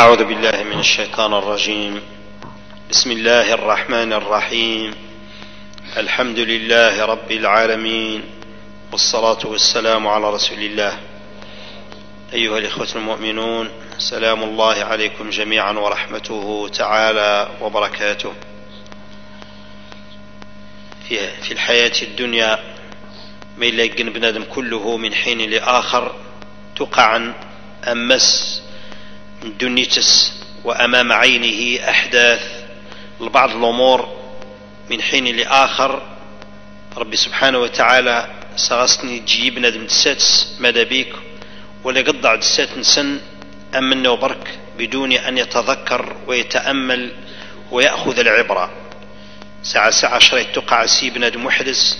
أعوذ بالله من الشيطان الرجيم. بسم الله الرحمن الرحيم. الحمد لله رب العالمين. والصلاة والسلام على رسول الله. أيها الإخوة المؤمنون سلام الله عليكم جميعا ورحمته تعالى وبركاته. في الحياة الدنيا ما يلاقي بنادم كله من حين لآخر تقع أمس دنيتس وأمام عينه أحداث لبعض الأمور من حين لآخر. ربي سبحانه وتعالى سغسني تجيب ندم دساتس ماذا بيك؟ ولا قطع دسات نسن أمن وبرك بدون أن يتذكر ويتأمل ويأخذ العبرة. ساعة ساعة شريت تقع سي بنادم محدث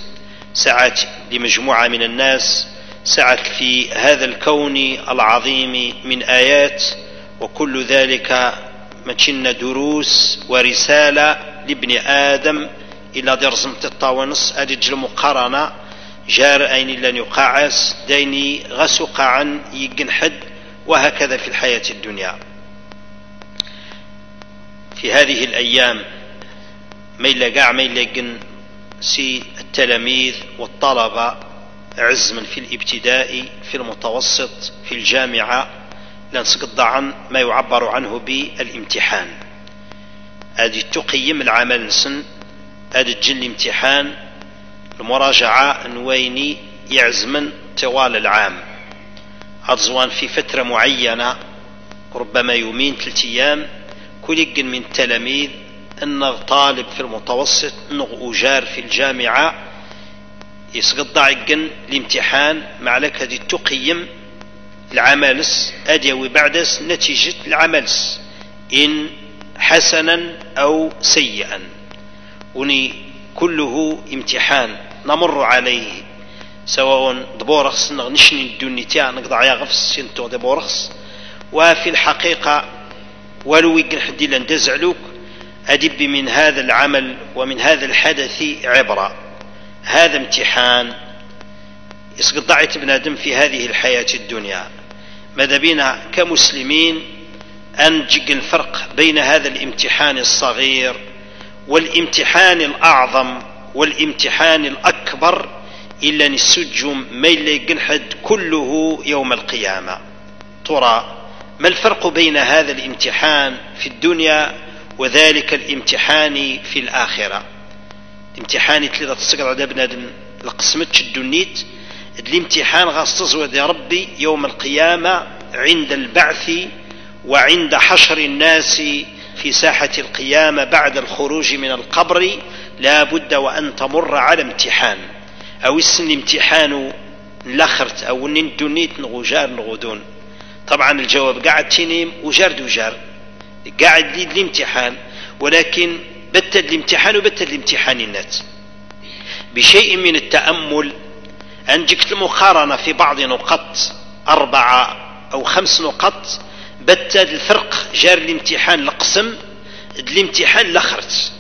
ساعات لمجموعة من الناس ساعات في هذا الكون العظيم من آيات. وكل ذلك متشن دروس ورسالة لابن آدم إلى درزمة الطاونس أدج المقارنة. جار أين لن يقاعس ديني غسو قاعا يجن حد وهكذا في الحياة الدنيا. في هذه الأيام ميلا قاع ميلا جن سي التلاميذ والطلبة عزما في الابتدائي في المتوسط في الجامعة لنسقط عن ما يعبر عنه بالامتحان. هذه تقيم العمل نسن هذا الجن الامتحان المراجعة نويني يعزمن طوال العام. أرزوان في فترة معينة ربما يومين ثلاثة أيام كل من التلاميذ أن طالب في المتوسط أنه أجار في الجامعة يسقط ضعقن الامتحان. مع لك هذه تقيم العملس أديوي بعدس نتيجة العملس. إن حسنا أو سيئا. وني كله امتحان نمر عليه. سواء دبورخس نشني الدنيا تاع نقضع يا غفص سنتو دبورخس وفي الحقيقة ولو يقن حدي لندزعلوك أدب من هذا العمل ومن هذا الحدث عبرة. هذا امتحان يسقط ضعت بنادم في هذه الحياة الدنيا. ماذا بينا كمسلمين أن نجيك الفرق بين هذا الامتحان الصغير والامتحان الأعظم والامتحان الأكبر إلا نسجم ما يقنحد كله يوم القيامة. ترى ما الفرق بين هذا الامتحان في الدنيا وذلك الامتحان في الآخرة؟ الامتحان تلي تسقط على بنادم لقسمتش الدنيت الامتحان غاص تزود يا ربي يوم القيامة عند البعث وعند حشر الناس في ساحة القيامة بعد الخروج من القبر لا بد وأن تمر على امتحان. أو اسم امتحان لخرت أو ان دنيت نغجار نغدون. طبعا الجواب قاعد تنيم وجار دوجار قاعد لي الامتحان. ولكن بتد الامتحان وبتد الامتحان الناس بشيء من التأمل أنجكت المقارنة في بعض نقط أربعة أو خمس نقط بتد الفرق جار الامتحان لقسم الامتحان لخرت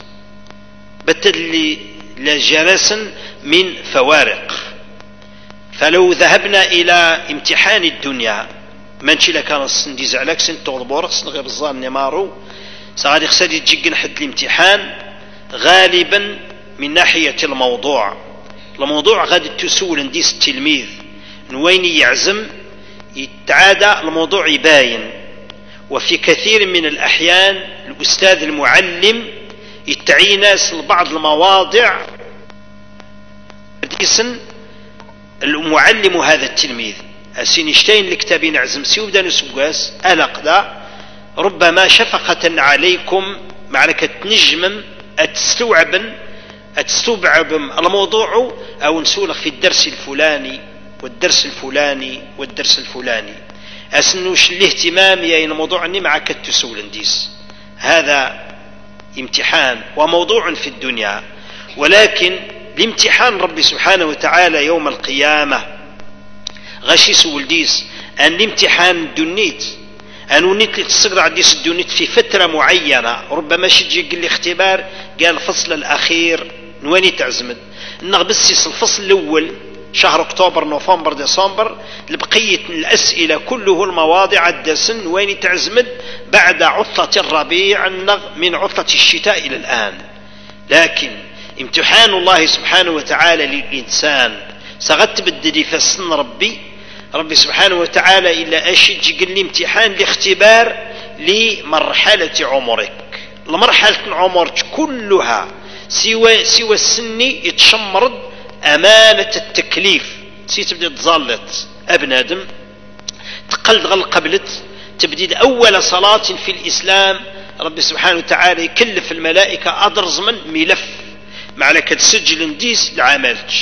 بتد لجلس من فوارق. فلو ذهبنا إلى امتحان الدنيا منشي لك أنا سنديز عليك سنت بورق غير الظان نمارو سغادي خسادي تجيك حد الامتحان غالبا من ناحية الموضوع. الموضوع غادي تسول نديس التلميذ. وين يعزم؟ يتعادى الموضوع يباين. وفي كثير من الأحيان الأستاذ المعلم يتعي ناس لبعض المواضع المعلم هذا التلميذ. أسينشتين لكتابين عزم سيوبدا نسبقاس ألقدا ربما شفقة عليكم معركة نجمم أتستوعبا أتستوعب الموضوع أو نسولك في الدرس الفلاني والدرس الفلاني والدرس الفلاني. أسنوش الاهتمام يا الموضوع أني معك التسول نديس. هذا امتحان وموضوع في الدنيا. ولكن الامتحان ربي سبحانه وتعالى يوم القيامة غشي سولديس أن الامتحان دنيت. أن ونيت لي تصقر عديس الدنيت في فترة معينة. ربما شجي قال لي اختبار قال الفصل الأخير. نواني تعزمد. نغ بس الفصل الأول شهر أكتوبر نوفمبر ديسمبر لبقية الأسئلة كله المواضع الدسن وين تعزمد بعد عطلة الربيع من عطلة الشتاء إلى الآن. لكن امتحان الله سبحانه وتعالى للإنسان سغت بدلي فسن ربي. ربي سبحانه وتعالى إلا أشج قل لي امتحان لاختبار لمرحلة عمرك. المرحلة عمرك كلها سوى سوى السن يتشمرد أمانة التكليف. سي تبدي تزالت أبن آدم تقلد غل قبلت تبديد أول صلاة في الإسلام. ربي سبحانه وتعالى يكلف الملائكة أدرز من ملف. مع لك تسجل نديس لعملك.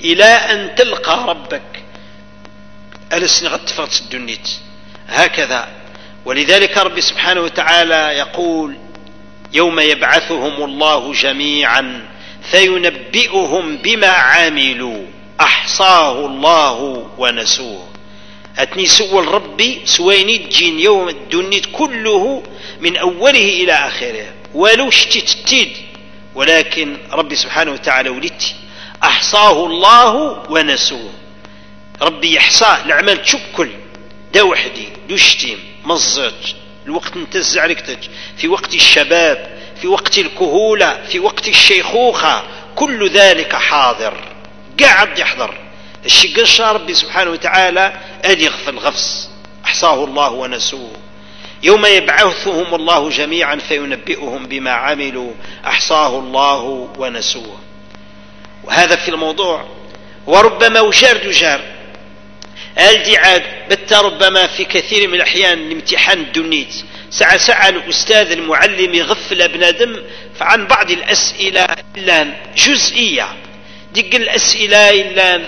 إلى أن تلقى ربك. ألسن غد تفرط الدنيت. هكذا. ولذلك ربي سبحانه وتعالى يقول يوم يبعثهم الله جميعا فينبئهم بما عملوا. أحصاه الله ونسوه. أتني سول ربي سويني تجين يوم الدنيت كله من أوله إلى آخره. ولو شتت ولكن ربي سبحانه وتعالى ولدتي أحصاه الله ونسوه. ربي يحصى الأعمال تشكل دا وحدي دوشتيم مزج. الوقت انتز عليك في وقت الشباب في وقت الكهولة في وقت الشيخوخة كل ذلك حاضر. قاعد يحضر. الشي قرش ربي سبحانه وتعالى أن يغفل غفص أحصاه الله ونسوه. يوم يبعثهم الله جميعا فينبئهم بما عملوا. أحصاه الله ونسوه. وهذا في الموضوع. وربما وجار دجار عاد بت ربما في كثير من الأحيان الامتحان الدنيت ساعة ساعة الأستاذ المعلم يغفل ابن آدم فعن بعض الأسئلة إلا جزئية. ديك الأسئلة إلا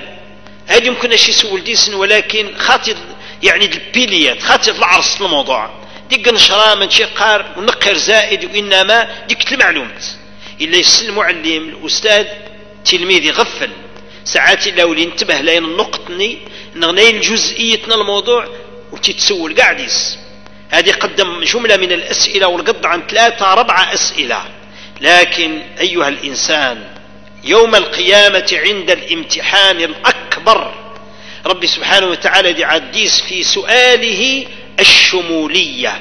هل يمكن أشي سول ديسن ولكن خاطر يعني البيليات خاطر العرس الموضوع. ديك نشرة من شي قار ونقر زائد وإنما ديك المعلومات. إلا يسل المعلم الأستاذ تلميذ يغفل. ساعات إلا ولي انتبه لين النقطني نغنين جزئيتنا الموضوع وتتسول قاعديس هذه قدم جملة من الأسئلة والقض عن ثلاثة ربع أسئلة. لكن أيها الإنسان يوم القيامة عند الامتحان الأكبر ربي سبحانه وتعالى دي عديس في سؤاله الشمولية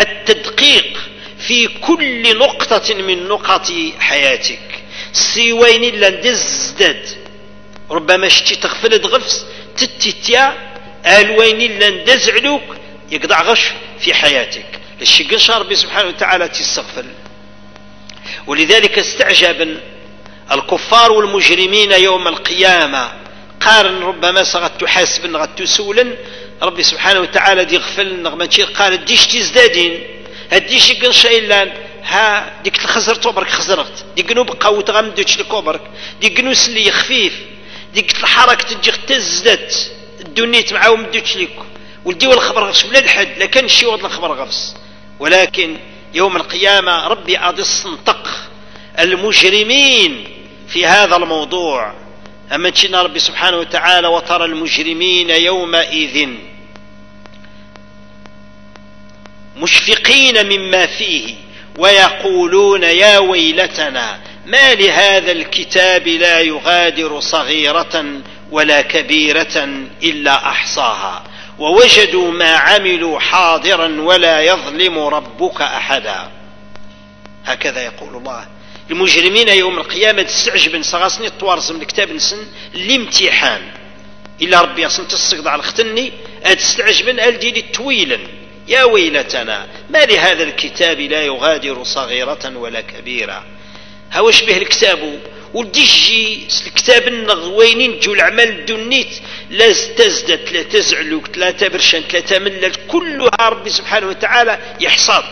التدقيق في كل نقطة من نقط حياتك. سيوين إلا ندزدد. ربما شتي تغفل غفس تتتيا الوين إلا ندزعلوك يقضع غش في حياتك. للشي ربي سبحانه وتعالى تستغفر ولذلك استعجب الكفار والمجرمين يوم القيامة. قارن ربما سغت تحاسب غد تسولا ربي سبحانه وتعالى دي غفل نغمة قال ديش تزدادين هديش قنشا إلا ها ديك الخزر برك خزرت. ديك نو بقى وتغمدوش لكوبرك. ديك نو سلي خفيف. ديك الحركة تجي تزدت الدنيت معاو مدوش ليك ولدي والخبر غفص ولا الحد لا كان شي وضل الخبر غفص ولكن يوم القيامة ربي أدي الصنطق المجرمين في هذا الموضوع. أما تشينا ربي سبحانه وتعالى وترى المجرمين يومئذ مشفقين مما فيه. ويقولون يا ويلتنا ما لهذا الكتاب لا يغادر صغيرة ولا كبيرة إلا أحصاها. ووجدوا ما عملوا حاضرا ولا يظلم ربك أحدا. هكذا يقول الله. المجرمين يوم القيامة تستعجب صغاسني الطوارز من الكتاب نسن الامتحان. إلا ربي أصن تصقد على الختني تستعجبن ألدي طويلا. يا ويلتنا ما لهذا الكتاب لا يغادر صغيرة ولا كبيرة؟ هواش به الكتاب؟ وديجي الكتاب النغوينين جو العمل الدنيت لا تزدد لا تزعلوك لا تبرشن لا تملل كلها ربي سبحانه وتعالى يحصاد.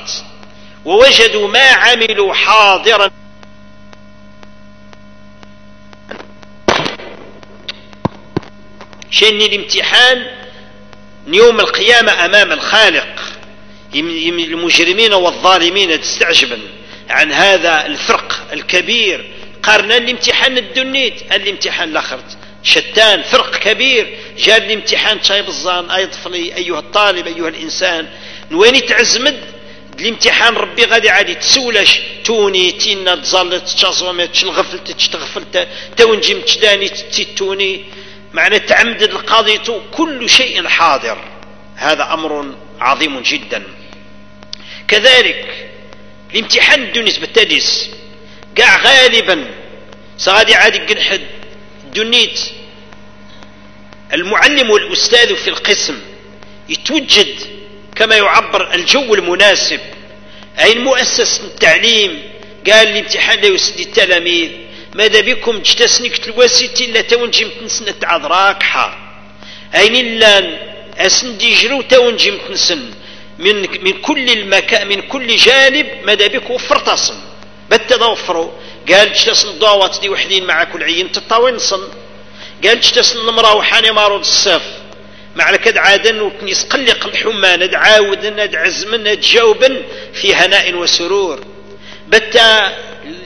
ووجدوا ما عملوا حاضرا. شن الامتحان؟ يوم القيامة أمام الخالق. المجرمين والظالمين تستعجبا عن هذا الفرق الكبير. قارنا الامتحان الدنيت الامتحان الآخر. شتان فرق كبير. جاء الامتحان شايب الظان أي طفلي أيها الطالب أيها الإنسان. وين تعزمد الامتحان ربي غادي عادي تسولش توني تينا تزلت تشازومت تغفلت تغفلت تونجي متشداني توني معنى تعمد القاضي كل شيء حاضر. هذا أمر عظيم جدا. كذلك الامتحان الدنيس بالتدس قاع غالبا سغادي عادي قنحد دنيت المعلم والأستاذ في القسم يتوجد كما يعبر الجو المناسب. أي المؤسس التعليم قال الامتحان لا يسدي التلاميذ. ماذا بكم اجتسنك تلواسيتي لا تونجي متنسنة عذراك حار أين إلا أسندي جرو تونجي متنسن من من كل المكان من كل جانب ماذا بك وفرتصن بتضوفروا قال اجتسن الضوات دي وحدين مع كل عين تطاونصن قال اجتسن المرأة وحاني مارود الصف مع كد عادا وكنيس قلق الحمان عاود ند عزم تجاوبا في هناء وسرور. بتا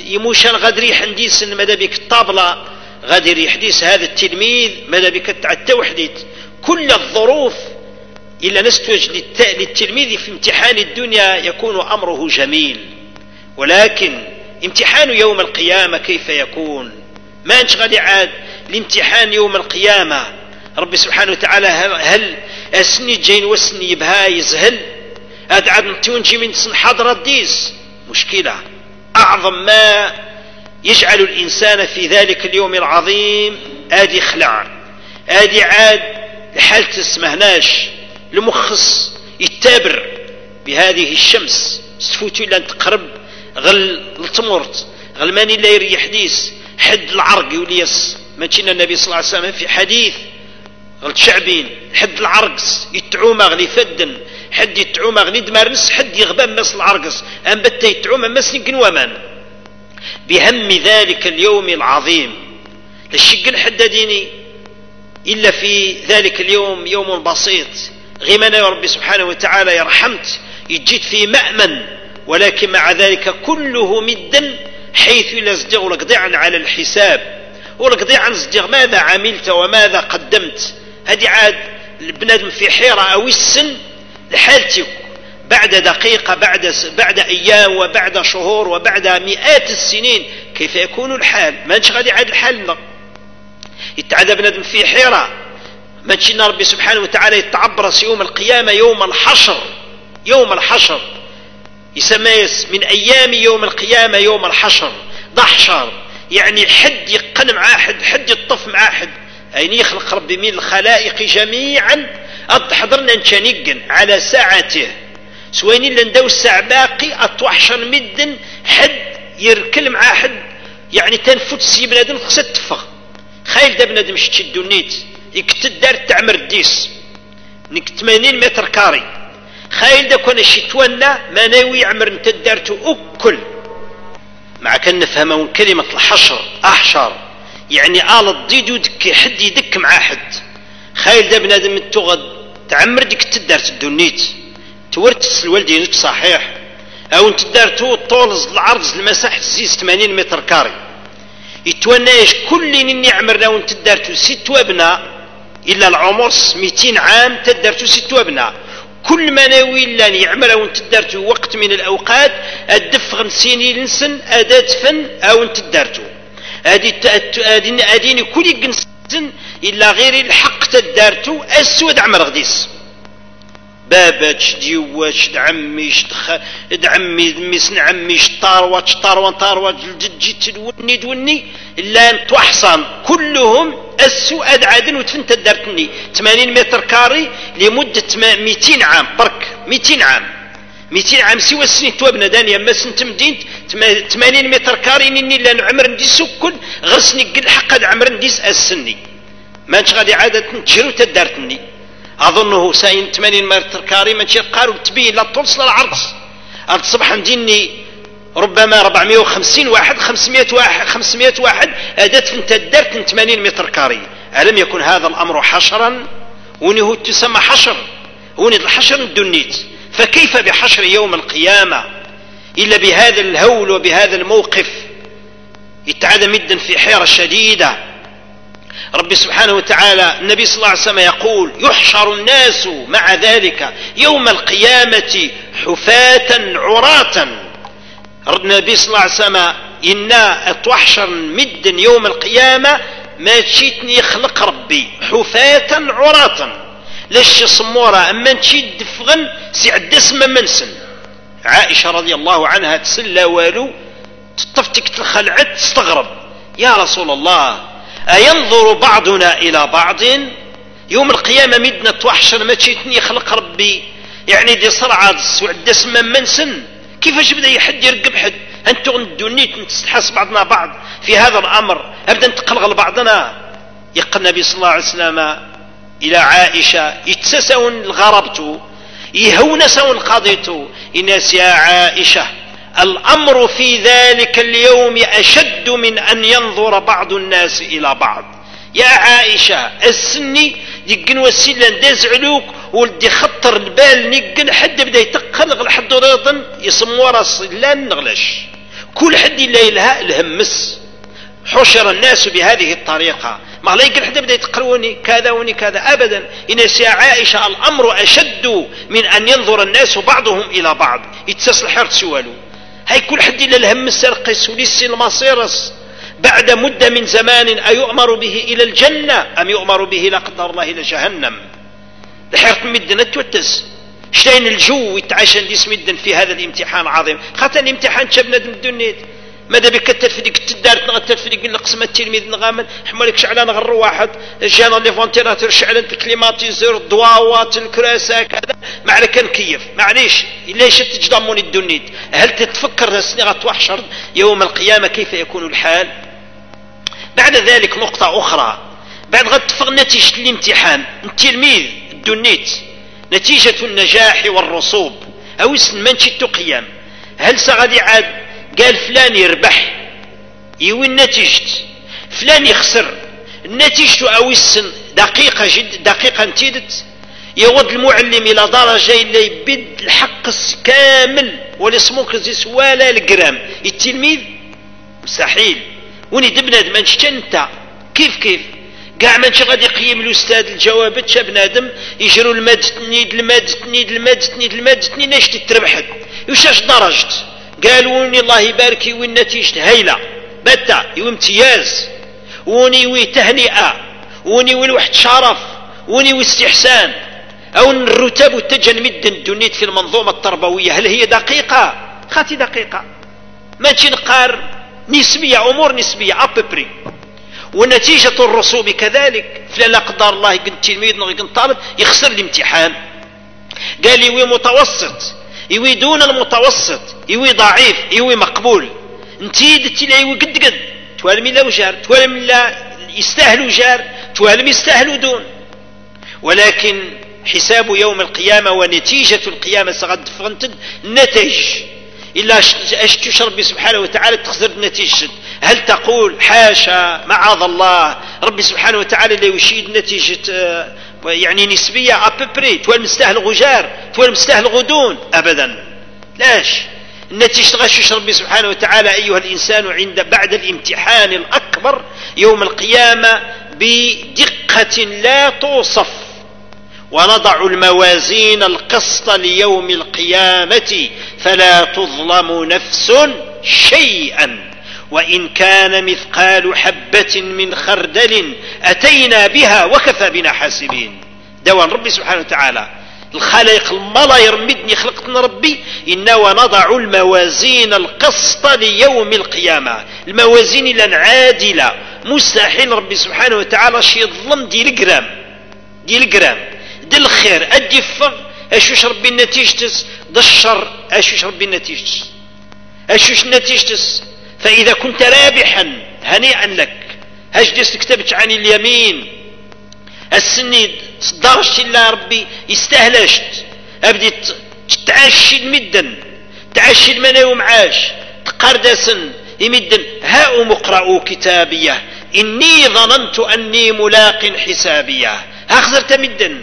يموشان غادي ريح نديس ماذا بك الطابلة غادي ريح ديس هذا التلميذ ماذا بك التوحديت كل الظروف إلا نستوج للتلميذ في امتحان الدنيا يكون أمره جميل. ولكن امتحان يوم القيامة كيف يكون؟ ما انشغل عاد الامتحان يوم القيامة؟ ربي سبحانه وتعالى هل أسني جين وسني بهايز؟ هل أدعى تونجي من سن حضرة ديس مشكلة. أعظم ما يجعل الإنسان في ذلك اليوم العظيم آدي خلع آدي عاد لحالة تسمهناش المخص يتابر بهذه الشمس. سفوتو إلا تقرب غل التمرت غل ماني لا يريح ديس حد العرق يوليس. ما تشينا النبي صلى الله عليه وسلم في حديث غل شعبين حد العرقس يتعوم غلي فدن حد يتعوم غلي دمارنس حد يغبان مس العرقس. أم بتا يتعوم مس نقن ومان بهم ذلك اليوم العظيم. للشق الحداديني إلا في ذلك اليوم يوم بسيط. غيمنا يا ربي سبحانه وتعالى يرحمت يجيت في مأمن. ولكن مع ذلك كله مدا حيث لا زدغ لقضيعا على الحساب. ولقضيعا زدغ ماذا عملت وماذا قدمت؟ هذه عاد البنادم في حيرة أو السن لحالتك بعد دقيقة بعد بعد أيام وبعد شهور وبعد مئات السنين كيف يكون الحال؟ ما نشغل عاد الحال يتعدى بنادم في حيرة. ما تشينا ربي سبحانه وتعالى يتعبرس يوم القيامة يوم الحشر. يوم الحشر. يسمى من أيام يوم القيامة يوم الحشر. ضحشر يعني حد يقن مع أحد حد يطف مع أحد. أين يخلق ربي من الخلائق جميعا؟ أضحضرنا نشانيقن على ساعته. سوين إلا ندو الساعة باقي أتوحشر مدن حد يركل مع أحد يعني تنفت سي بنادم خصها تفغ خايل دا بنادم شتشي النيت يكتدار تعمر الديس نك 80 متر كاري. خايل دا كون الشتوانا ما ناوي يعمر انت دارتو أكل. مع كان نفهم كلمة الحشر أحشر. يعني آل الضيد ودك حد يدك مع حد. خايل دا بنادم تغد تعمر ديك تدارت الدنيت تورت الوالدين صحيح. أو انت دارتو طول العرض المساحة زيز 80 متر كاري. يتوناش كل نني عمرنا وانت دارتو ست وابنا إلا العمرس 200 عام تدرتو ست وابناء. كل ما ناوي إلا يعمل وانت تدرتو وقت من الأوقات الدف خمسين لنسن أداة فن أو انت تدرتو أدين كل جنسن إلا غير الحق تدارتو أسود عمر غديس. باباتش ديواتش دعميش دعمي دميس نعميش طاروات طاروان طاروات الجدجي تدوني دوني إلا توحصن كلهم السؤال عادن وتفنت دارتني 80 متر كاري لمدة 200 عام برك 200 عام. 200 عام سوى السنين توابنا دانيا ما سنت مدينت 80 متر كاري نني لأن عمر ندي سكن. غسني قل حق عمر نديس السني ما انش غادي عادة تجرو تدارتني أظنه ساين 80 متر كاري ما قالوا تبين لا توصل العرض الصبح مديني ربما 450 واحد 500 واحد 500 واحد. أدت انت درت 80 متر كاري. ألم يكن هذا الأمر حشرا؟ وني تسمى حشر. وني الحشر الدنيت فكيف بحشر يوم القيامة إلا بهذا الهول وبهذا الموقف؟ يتعاد مدا في حيرة شديدة. ربي سبحانه وتعالى النبي صلى الله عليه وسلم يقول يحشر الناس مع ذلك يوم القيامة حفاة عراة. النبي صلى الله عليه وسلم إنا اتوحشر مدا يوم القيامة ما تشيتني يخلق ربي حفاة عراة. لاش صمورة أما تشيد دفغن سي عد اسم منسن عائشة رضي الله عنها تسلى والو تطفتك تخلعت تستغرب يا رسول الله أينظر بعضنا إلى بعض؟ يوم القيامة مدنا توحشر ما تشيتني يخلق ربي. يعني دي صرعة سعد اسم منسن كيفاش بدأ يحد يرقب حد؟ أنتو الدنيت نتستحس بعضنا بعض في هذا الأمر. أبدا نتقلغ لبعضنا يقل النبي صلى الله عليه وسلم إلى عائشة يتسسون الغربت يهونسون قضيت. انس يا عائشة الأمر في ذلك اليوم أشد من أن ينظر بعض الناس إلى بعض. يا عائشة السني يقن وسيلا داز علوك ولدي خطر البال نقن حد بدا يتقلق لحد ريضن يسمو راس لا نغلش. كل حد لا يلها الهمس. حشر الناس بهذه الطريقة. ما لا يقل حتى بدأ يتقروني كذا وني كذا. أبدا. إن يا عائشة الأمر أشد من أن ينظر الناس بعضهم إلى بعض. يتسل حرت سوالو هاي كل حد إلا الهم السرقس وليس المصيرس. بعد مدة من زمان أيؤمر به إلى الجنة؟ أم يؤمر به لا قدر الله إلى جهنم؟ الحرت مدنا توتس شتين الجو يتعشن ديس مدن في هذا الامتحان العظيم. خاطر الامتحان شبنا الدنيا. ماذا بك التلفريق تدارت نغا التلفريق نقسم التلميذ نغامن حمالك شعلان غير واحد. جانا لي فونتيراتور شعلان الكليماتيزور الضواوات الكراسة كذا ما على كان كيف؟ معليش. ليش تجدمون الدنيا هل تتفكر نسني غتوحشر يوم القيامة كيف يكون الحال؟ بعد ذلك نقطة أخرى. بعد غتفق نتيجة الامتحان. التلميذ الدنيت نتيجة النجاح والرسوب. أو اسم من قيام؟ هل سغادي عاد قال فلان يربح يوي النتيجة فلان يخسر أو السن دقيقة جد دقيقة انتيدت يغض المعلم إلى درجة اللي يبد الحق كامل ولا سموك ولا الجرام. التلميذ مستحيل وني دبنا ما أنت؟ كيف كيف؟ كاع ما غادي يقيم الأستاذ الجوابات شاب بنادم يجروا الماد تنيد الماد تنيد الماد تنيد الماد تنيد ناش تتربحت وشاش درجت قالوا وني الله يبارك وين نتيجة هايلة بتا يو امتياز. وني وي تهنئة. وني وي الواحد شرف. وني وي استحسان. أو الرتب والتجن مدن الدنيت في المنظومة التربوية. هل هي دقيقة؟ خاتي دقيقة. ما تنقار نسبية أمور نسبية اببري ونتيجة الرسوب كذلك. فلا قدر الله يكون تلميذ يكون طالب يخسر الامتحان. قال لي وي متوسط. يوي دون المتوسط يوي ضعيف يوي مقبول. انتي دتي لا يوي قد قد. توالم لا وجار توالم لا يستاهلوا جار توالم يستاهلوا دون. ولكن حساب يوم القيامة ونتيجة القيامة سغد فغنتد نتج. إلا أشتش ربي سبحانه وتعالى تخسر النتيجة هل تقول حاشا معاذ الله ربي سبحانه وتعالى لا يشيد نتيجة آه، يعني نسبية أببري تول مستاهل غجار تول مستاهل غدون أبدا. لاش النتيجة غشش ربي سبحانه وتعالى أيها الإنسان عند بعد الامتحان الأكبر يوم القيامة بدقة لا توصف. ونضع الموازين القسط ليوم القيامة. فلا تظلم نفس شيئا. وإن كان مثقال حبة من خردل أتينا بها وكفى بنا حاسبين. دوان ربي سبحانه وتعالى. الخلائق الملا يرمدني خلقتنا ربي. إنا ونضع الموازين القسط ليوم القيامة. الموازين لن عادلة. مستحيل ربي سبحانه وتعالى شي يظلم دي الجرام دي الجرام دي الخير. أدي فغ أشوش ربي النتيجتس. دي الشر. أشوش ربي النتيجتس. أشوش نتيجتس فإذا كنت رابحا هنيئا لك. هجلس كتبت عن اليمين. السني صدرش إلا ربي يستهلشت أبدي تعاشي المدن تعاشي المناوم معاش تقردسن يمدن. هاؤم اقرأوا كتابية. إني ظننت أني ملاق حسابية. ها خزرت مدن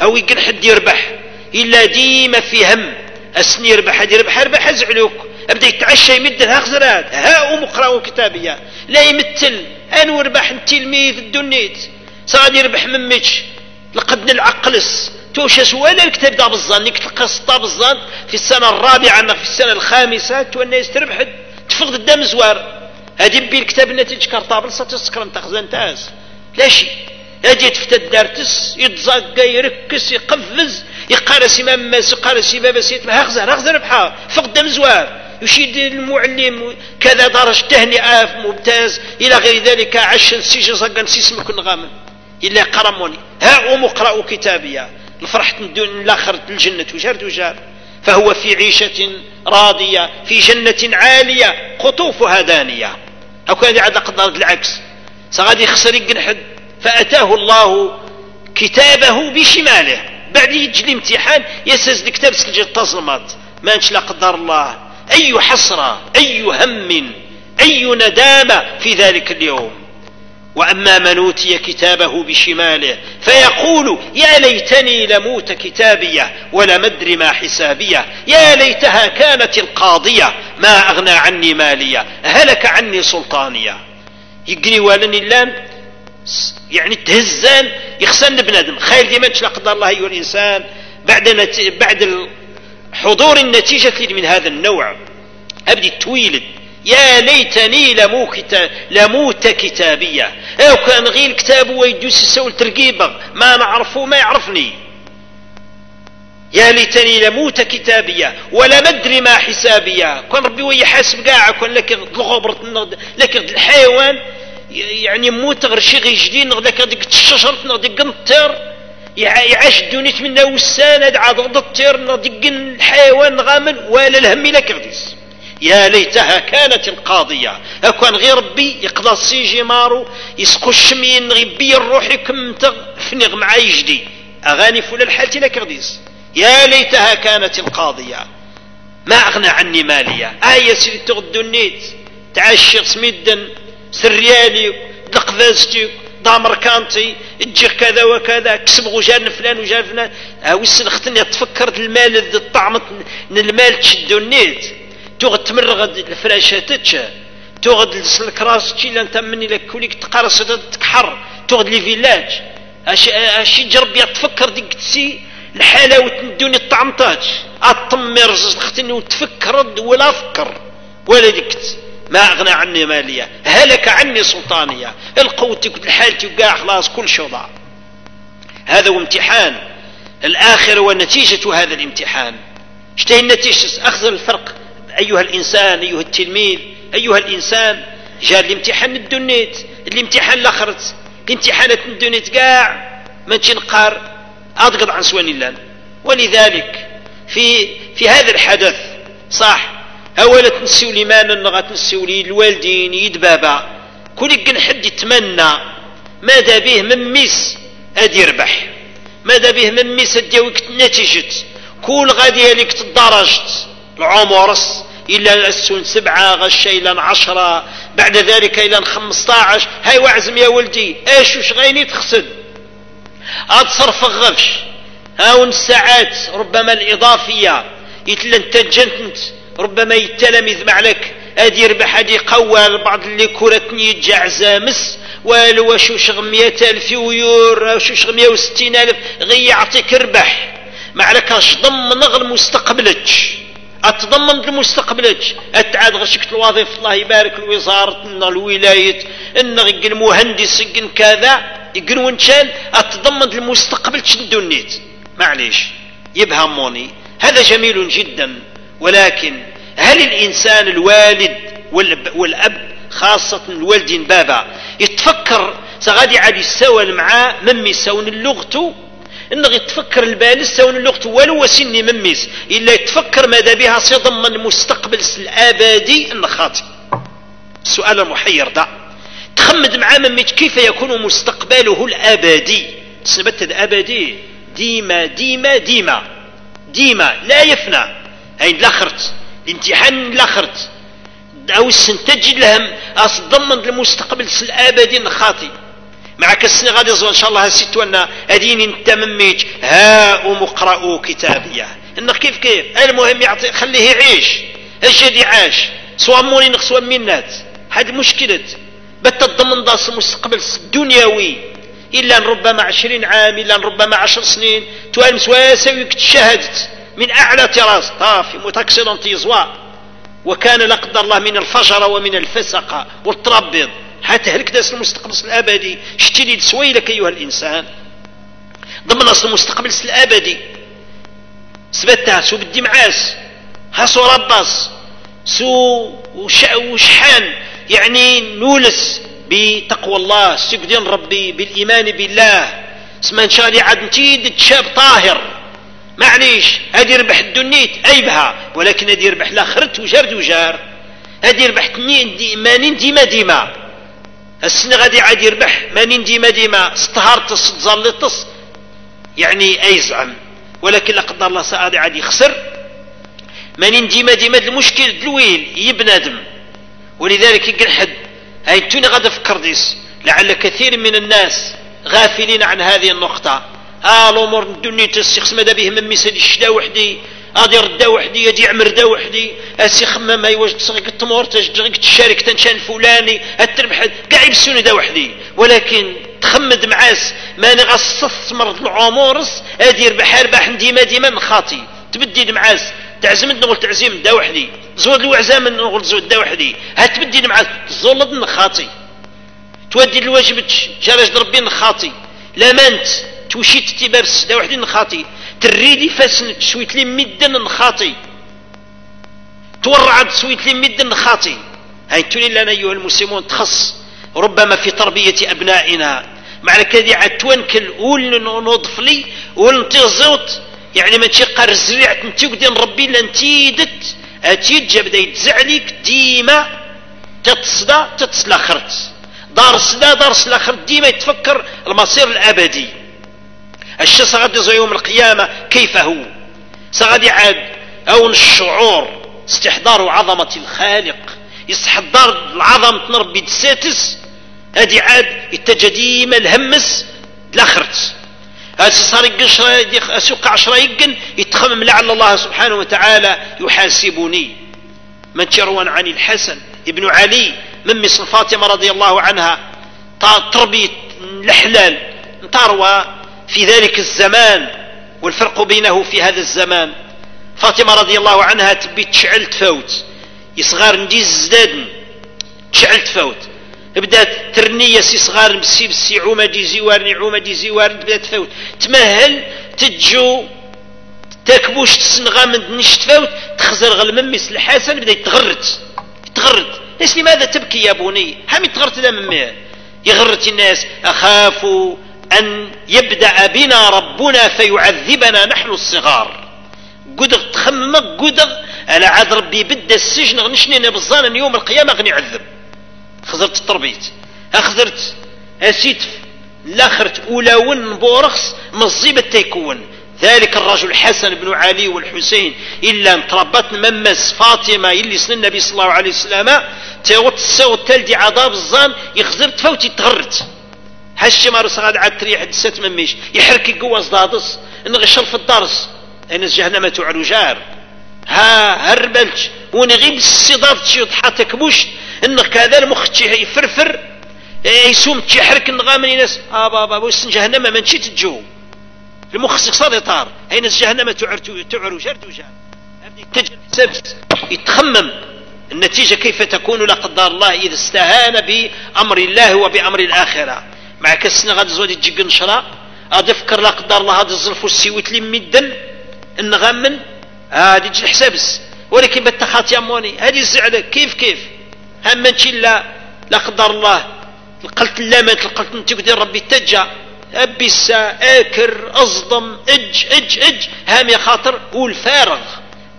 هو يقن حد يربح إلا ديما في هم. أسني يربح حد يربح يربح أزعلوك. ابدا يتعشى يمد خزرات ها أم اقراوا كتابيا لا يمثل. ان وربح التلميذ الدنيت. صاد يربح ممتش لقد العقلس توشس ولا الكتاب دا بالظن. تلقى سطا بالظن. في السنة الرابعة في السنة الخامسة تو الناس تربح تفقد الدم زوار. هذه بي الكتاب النتيجة كارطابل. ستسكر انت خزان تاس. لا شيء. هادي تفتى دارتس. يتزاقى يركس يقفز. يقارس إمام ماس يقارس بابا سيت ما هغزر هغزر بحا فقدام زوار. يشيد المعلم كذا درجة تهنئة ممتاز إلى غير ذلك عش سيجي زقا نسيسمك نغامن إلا قرموني. ها أم اقرأوا كتابيا. الفرحة ندون الآخرة الجنة وجار وجار. فهو في عيشة راضية في جنة عالية قطوفها دانية أو كان عاد قدر العكس. سغادي يخسر يقنحد فأتاه الله كتابه بشماله. بعد يجي الامتحان يسز الكتاب سجل التظلمات ما لا قدر الله. أي حسرة أي هم أي ندامة في ذلك اليوم. وأما من أوتي كتابه بشماله فيقول يا ليتني لموت كتابية ولم ادر ما حسابية. يا ليتها كانت القاضية ما أغنى عني مالية هلك عني سلطانية. يقني والني اللام يعني تهزان يخسن بنادم. خير ديما لا قدر الله أيها الإنسان بعد. بعد حضور النتيجة من هذا النوع. أبدي تويلد. يا ليتني لموت لموت كتابية. أو كان غير كتاب ويدوس يسوي ترقيبة ما نعرفه ما يعرفني. يا ليتني لموت كتابية. ولا مدري ما حسابية. كان ربي ويحاسب كاع كان لك الغبرة لك الحيوان. يعني موت غير شي غير جديد. لك الشجرة ديك النطير. يعاش دونيت منا وسان عاد الطير ديك الحيوان غامل ولا الهم لك غديس يا ليتها كانت القاضية. أكون غير ربي يقضى سيجي مارو يسقو الشمين غبي الروح يكم فنغ مع يجدي أغاني فول الحالة لك غديس يا ليتها كانت القاضية. ما أغنى عني مالية. آية سيدي تغدو النيت. تعشق سميدا سريالي دقفازتك دامر كانتي تجي كذا وكذا كسب غجان فلان وجان فلان. أوي ختني تفكر المال الطعم المال تشدو النيت. تغد تمرغد الفراشات تغد الكراس تشي لأن تمني لك كوليك تقرص تكحر. تغد لي فيلاج. اش أش جرب تفكر ديك تسي الحلاوة الدنيا الطعمطات أطمر اختني وتفكر ولا فكر ولا ديكت ما أغنى عني مالية هلك عني سلطانية. القوتي كنت حالتي وقاع خلاص كل شوضع هذا هو امتحان. الآخر ونتيجة هذا الامتحان. اشتهي النتيجة؟ أخذ الفرق. أيها الإنسان أيها التلميذ أيها الإنسان. جاء الامتحان الدنيت. الامتحان الآخرت الامتحانات الدنيت كاع ما تنقار أضغط عن سوان الله. ولذلك في في هذا الحدث صح أولا تنسيو لمانا نغا تنسيو لي الوالدين يد بابا. كل كن حد يتمنى. ماذا به من ميس؟ أدي يربح. ماذا به من ميس؟ أدي نتيجة كل غادي لك تدرجت. العمرس إلى السن سبعة غشة إلى عشرة. بعد ذلك إلى خمسة عشر هاي وعزم يا ولدي. إيش وش غيني تخسد؟ أتصرف غفش. هاون الساعات ربما الإضافية. يتلن تجنت ربما يتلمذ معلك ادي يربح ادي قوى بعض اللي كورتني يجع زامس والو وشو شغ مئة ألف ويور وشو شغ وستين ألف غي يعطيك ربح. معلك اش ضم نغل مستقبلك أتضمن المستقبل أتعاد غشكت الوظيفة. الله يبارك الوزارة الولاية إن المهندس كذا يقن وانشان أتضمن المستقبل تشدونيت معليش يبهموني. هذا جميل جدا. ولكن هل الإنسان الوالد والأب خاصة الوالدين بابا يتفكر سغادي عاد يساوى معاه ممي يساون اللغة انه يتفكر البالس سون اللغة ولو سني مميس إلا يتفكر ماذا بها صدم من مستقبل الابدي إن خاطئ. السؤال المحير ده تخمد مع مميت كيف يكون مستقبله الابدي سبت الابدي ديما ديما ديما. ديما. لا يفنى. اي الاخرت الامتحان الاخرت أو السنتج لهم اصدمن المستقبل الابدي خاطئ مع كسني غادي إن شاء الله ست وأنا اديني انت مميج ها اقرأوا كتابية. انه كيف كيف؟ المهم يعطي خليه يعيش. اجد عاش؟ سواء موني سواء منات. هذه مشكلة. بت تضمن داس المستقبل الدنيوي إلا ربما عشرين عام إلا ربما عشر سنين. توالم سواسوي شهدت من أعلى طراز طافي متكسر تيزوا وكان لا قدر الله من الفجر ومن الفسق. والتربض هتهلك داس المستقبل الأبدي. شتي لي سويلك أيها الإنسان. ضمن اصل المستقبل الأبدي. سبتها سو بدي معاس. هاسو رباس. سو وشحان. يعني نولس بتقوى الله. سجدين ربي بالإيمان بالله. شاء الله عاد نتيد شاب طاهر. معليش هادي يربح الدنيت أيبها ولكن هادي يربح الآخرت وجار وجار هادي يربح مانين ديما ديما. السنة غادي عاد يربح مانين ديما ديما. استهارتس تزلطس يعني أيزعم ولكن لا قدر الله سعادة عاد يخسر. مانين ديما ديما المشكل دلويل يبنادم ولذلك يقول حد. هاي توني غادي فكر ديس لعل كثير من الناس غافلين عن هذه النقطة. الأمور الدنيا ماذا به من مثل الشدا وحدي غادي ردا وحدي يجي عمر دا وحدي أسي خمم اي واش تصغيك التمور تشجعك تشارك تنشان فلاني التربح كاع يبسوني دا وحدي. ولكن تخمد معاس ماني غصص مرض العمورس ادي يربح يربح ديما ديما من خاطي. تبدي معاس تعزم نقول تعزيم دا وحدي. زود الوعزام نقول زود دا وحدي. هتبدي معاس زولد خاطي. تودي الواجب جارج ربي نخاطي لا مانت توشيت تبابس دا وحدي نخاطي. تريدي فاسن سويت لي مدن نخاطي. تورعد سويت لي مدن نخاطي. هاي تولي لنا ايها المسلمون تخص. ربما في تربية أبنائنا. مع كذي عاد توانكل ول نوظف لي ول يعني ما تشقر الزريعة انتي قدين ربي لانتيدت اتيد بدا يتزعليك ديما. تتصدى تتصلى خرت. دار السدا دار خرت. ديما يتفكر المصير الأبدي. الشيء سغادي يوم القيامة كيف هو؟ سغادي عاد أون الشعور استحضار عظمة الخالق يستحضر العظمة ربي تساتس هادي عاد التجديم الهمس لأخرت. هاد صار يقن اسوق عشرة يقن يتخمم لعل الله سبحانه وتعالى يحاسبني. من تروان عن الحسن ابن علي من مصر فاطمة رضي الله عنها تربية الحلال تروى في ذلك الزمان والفرق بينه في هذا الزمان. فاطمة رضي الله عنها تبي تشعل تفوت يصغار ندي زداد تشعل تفوت بدات ترنية سي صغار بسي بسي عومة دي زيوار عومة دي زيوار بدات تفوت. تمهل تجو تاكبوش تسنغا من نش تفوت تخزر غل الحسن بدا يتغرت يتغرت ليش لماذا تبكي يا بني؟ حمي تغرت لا ممي يغرت الناس اخاف أن يبدأ بنا ربنا فيعذبنا نحن الصغار. قدر تخمم قدر أنا عاد ربي بدا السجن غنشني بزان يوم القيامة غني عذب خزرت التربيت. أخزرت أسيت لاخرت أولاون بورخص مصيبة تيكون. ذلك الرجل حسن بن علي والحسين. إلا تربت ممس فاطمة اللي سن النبي صلى الله عليه وسلم تاوت الساوت تالدي عذاب الظان يخزرت فوتي تغرت. هالشي ما رسغاد عاد تريح دسات مميش يحرك قوة صدادس نغشل في الدرس. أنا جهنم تعلو جار ها هربلج ونغيب الصداد تشي حاتك بوش انك هذا المخ تشي يفرفر. يسوم تشي حرك النغامن ناس آه بابا بوس جهنم ما نشي تجو. المخ سكسار يطار. اين جهنم تعرو جار. توجار سبس يتخمم. النتيجة كيف تكون لا قدر الله إذا استهان بأمر الله وبأمر الآخرة. مع كسنا غادي زودي تجي نشرا غادي فكر لا قدر الله غادي الظرف السيوت لي مدن النغمن غادي تجي الحسابس ولكن بتخات ياموني هذه الزعلة. كيف كيف؟ هم منشي لا لا قدر الله. القلت اللامات القلت انت قدر ربي تجا. ابسا أكر أصدم إج إج إج. هام يا خاطر قول فارغ.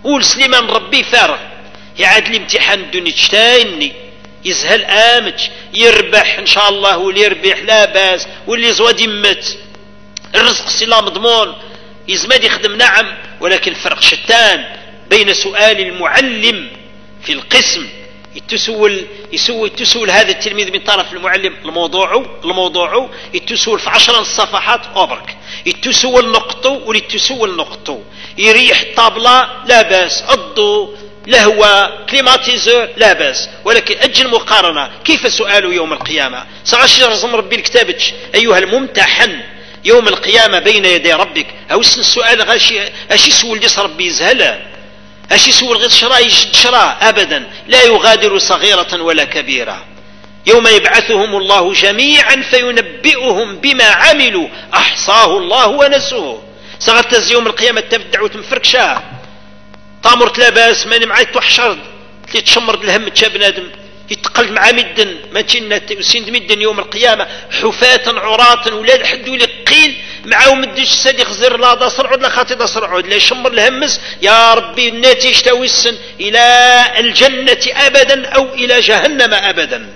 قول سليمان ربي فارغ. يعاد الامتحان الدنيا تشتايني. يزهل آمج يربح إن شاء الله واللي يربح لا باس واللي زواد يمت الرزق سلا مضمون. يزمد يخدم نعم ولكن فرق شتان بين سؤال المعلم في القسم. يتسول يسوي يتسول هذا التلميذ من طرف المعلم الموضوع الموضوع يتسول في عشر صفحات أبرك يتسول نقطة وليتسول نقطة. يريح الطابلة لا باس الضوء لهو كليماتيزور لا باس. ولكن أجل مقارنة. كيف سؤال يوم القيامة؟ سغش رزم ربي الكتابتش أيها الممتحن يوم القيامة بين يدي ربك. أو السؤال غاشي أشي سول ديس ربي يزهلا أشي سول غير شرا يجد شرا أبدا. لا يغادر صغيرة ولا كبيرة. يوم يبعثهم الله جميعا فينبئهم بما عملوا. أحصاه الله ونسوه. سغتز يوم القيامة تبدع وتمفركشا طامر لاباس ماني معاي توحشر تشمر الهم تشا بنادم. يتقلد مع مدن. ما تشينا سند مدن يوم القيامة. حفاة عراة ولاد حد ولي قيل. معاو مدش سادي خزر لا دا صرعود لا خاطي دا صرعود لا يشمر الهمس. يا ربي الناتج توسن إلى الجنة ابدا أو إلى جهنم ابدا.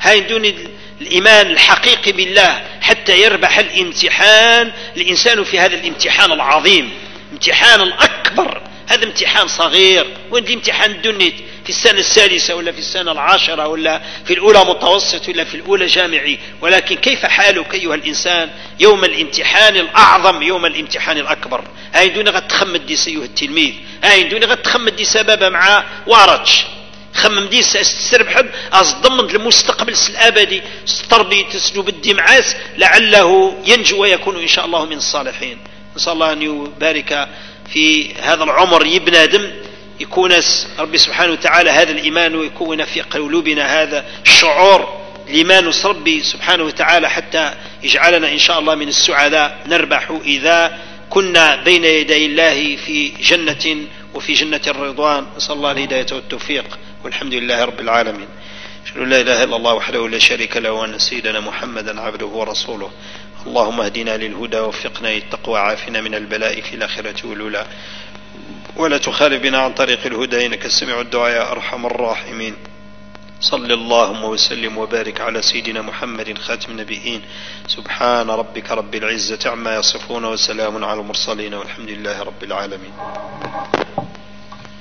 هاي دون الإيمان الحقيقي بالله. حتى يربح الإمتحان. الإنسان في هذا الامتحان العظيم. امتحان الأكبر. هذا امتحان صغير. وين الامتحان الدنيا في السنة السادسة ولا في السنة العاشرة ولا في الأولى متوسط ولا في الأولى جامعي. ولكن كيف حالك أيها الإنسان يوم الامتحان الأعظم يوم الامتحان الأكبر؟ هاي دون غد تخمد دي أيها التلميذ. هاي دون غد تخمد دي سبب مع وارتش خمم دي استربح أصدمن المستقبل الأبدي. تربي تسجو بدي معاس لعله ينجو ويكون إن شاء الله من الصالحين. نسأل الله أن يبارك في هذا العمر يبنى دم يكون ربي سبحانه وتعالى هذا الإيمان ويكون في قلوبنا هذا الشعور الإيمان ربي سبحانه وتعالى حتى يجعلنا إن شاء الله من السعداء. نربح إذا كنا بين يدي الله في جنة وفي جنة الرضوان. نسأل الله الهداية والتوفيق. والحمد لله رب العالمين. أشهد أن لا إله إلا الله وحده لا شريك له وأن سيدنا محمدا عبده ورسوله. اللهم اهدنا للهدى وفقنا للتقوى عافنا من البلاء في الآخرة والأولى. ولا تخالف بنا عن طريق الهدى إنك السميع الدعاء يا أرحم الراحمين. صل اللهم وسلم وبارك على سيدنا محمد خاتم النبيين. سبحان ربك رب العزة عما يصفون وسلام على المرسلين والحمد لله رب العالمين.